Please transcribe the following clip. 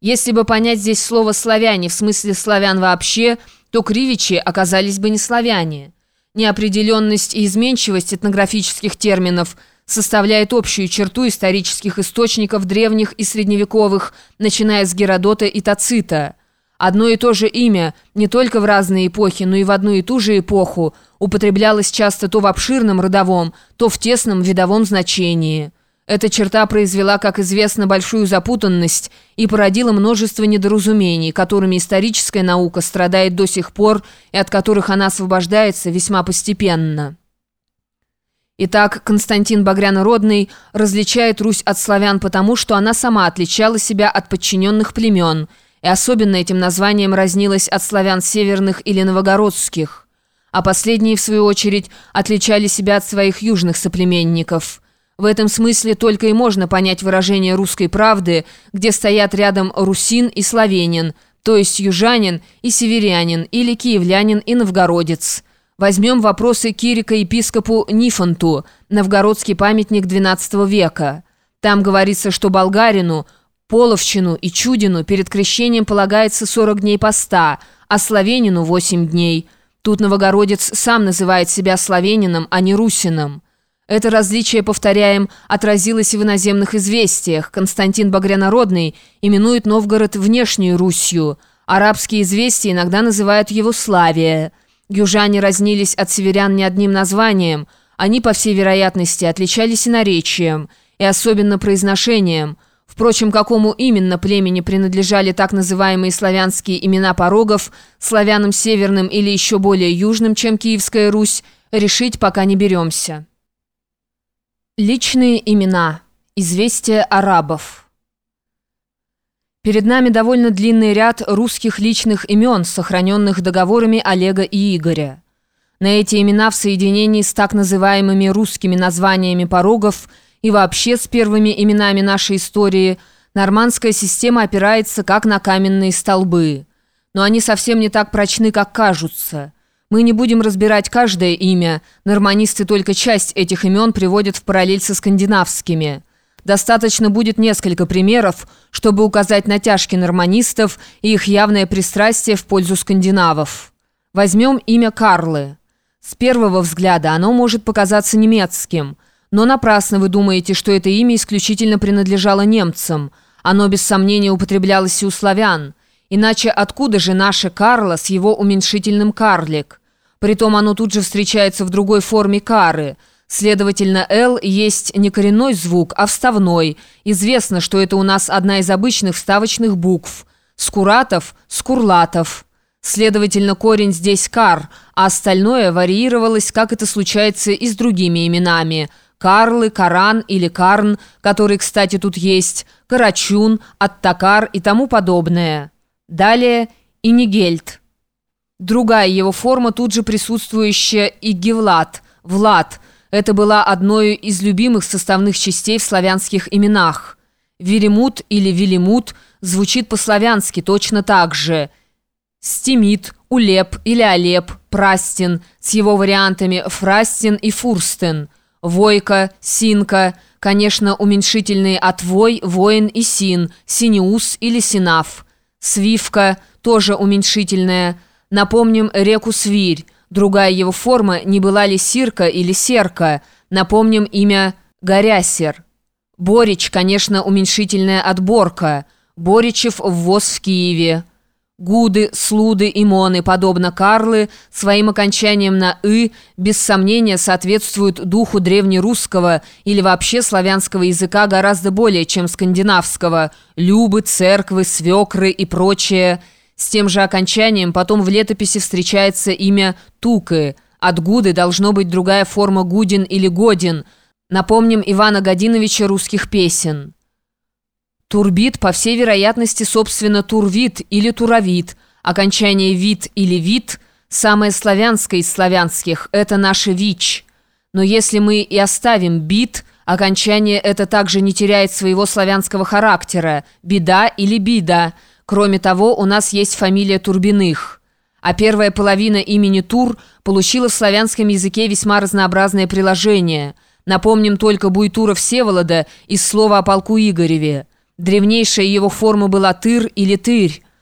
Если бы понять здесь слово «славяне» в смысле «славян» вообще, то кривичи оказались бы не славяне. Неопределенность и изменчивость этнографических терминов составляет общую черту исторических источников древних и средневековых, начиная с Геродота и Тацита. Одно и то же имя, не только в разные эпохи, но и в одну и ту же эпоху, употреблялось часто то в обширном родовом, то в тесном видовом значении. Эта черта произвела, как известно, большую запутанность и породила множество недоразумений, которыми историческая наука страдает до сих пор и от которых она освобождается весьма постепенно. Итак, Константин Багрянородный различает Русь от славян потому, что она сама отличала себя от подчиненных племен, и особенно этим названием разнилась от славян северных или новогородских, а последние, в свою очередь, отличали себя от своих южных соплеменников – в этом смысле только и можно понять выражение русской правды, где стоят рядом русин и славянин, то есть южанин и северянин, или киевлянин и новгородец. Возьмем вопросы Кирика епископу Нифонту, новгородский памятник XII века. Там говорится, что болгарину, половщину и чудину перед крещением полагается 40 дней поста, а славянину 8 дней. Тут новгородец сам называет себя славянином, а не русином. Это различие, повторяем, отразилось и в иноземных известиях. Константин Багрянородный именует Новгород внешнюю Русью. Арабские известия иногда называют его Славия. Южане разнились от северян не одним названием. Они, по всей вероятности, отличались и наречием, и особенно произношением. Впрочем, какому именно племени принадлежали так называемые славянские имена порогов, славянам северным или еще более южным, чем Киевская Русь, решить пока не беремся. Личные имена. Известия арабов. Перед нами довольно длинный ряд русских личных имен, сохраненных договорами Олега и Игоря. На эти имена в соединении с так называемыми русскими названиями порогов и вообще с первыми именами нашей истории нормандская система опирается как на каменные столбы. Но они совсем не так прочны, как кажутся – мы не будем разбирать каждое имя, норманисты только часть этих имен приводят в параллель со скандинавскими. Достаточно будет несколько примеров, чтобы указать натяжки норманистов и их явное пристрастие в пользу скандинавов. Возьмем имя Карлы. С первого взгляда оно может показаться немецким, но напрасно вы думаете, что это имя исключительно принадлежало немцам. Оно без сомнения употреблялось и у славян. Иначе откуда же наше Карло с его уменьшительным «карлик»? Притом оно тут же встречается в другой форме кары. Следовательно, «л» есть не коренной звук, а вставной. Известно, что это у нас одна из обычных вставочных букв. Скуратов – скурлатов. Следовательно, корень здесь «кар», а остальное варьировалось, как это случается и с другими именами. Карлы, Каран или Карн, который, кстати, тут есть, Карачун, Аттакар и тому подобное. Далее Инигельт. Другая его форма, тут же присутствующая и Гевлад, Влад. Это была одной из любимых составных частей в славянских именах. Веремут или Велимут звучит по-славянски точно так же. Стимит, Улеп или Олеп, Прастин с его вариантами Фрастин и Фурстен. Войка, Синка, конечно, уменьшительные от Вой, Воин и Син, Синеус или Синав. Свивка, тоже уменьшительная. Напомним реку Свирь. Другая его форма не была ли Сирка или Серка. Напомним имя Горясер. Борич, конечно, уменьшительная отборка. Боричев ввоз в Киеве. Гуды, слуды и моны, подобно Карлы, своим окончанием на «ы» без сомнения соответствуют духу древнерусского или вообще славянского языка гораздо более, чем скандинавского «любы», «церквы», «свекры» и прочее. С тем же окончанием потом в летописи встречается имя «тукы». От «гуды» должно быть другая форма «гудин» или «годин». Напомним Ивана Годиновича русских песен. Турбит, по всей вероятности, собственно, турвит или туровит. Окончание вид или вид, самое славянское из славянских, это наше вич. Но если мы и оставим бит, окончание это также не теряет своего славянского характера, беда или бида. Кроме того, у нас есть фамилия Турбиных. А первая половина имени Тур получила в славянском языке весьма разнообразное приложение. Напомним только Буйтура Всеволода из слова о полку Игореве. Древнейшая его форма была тыр или тырь,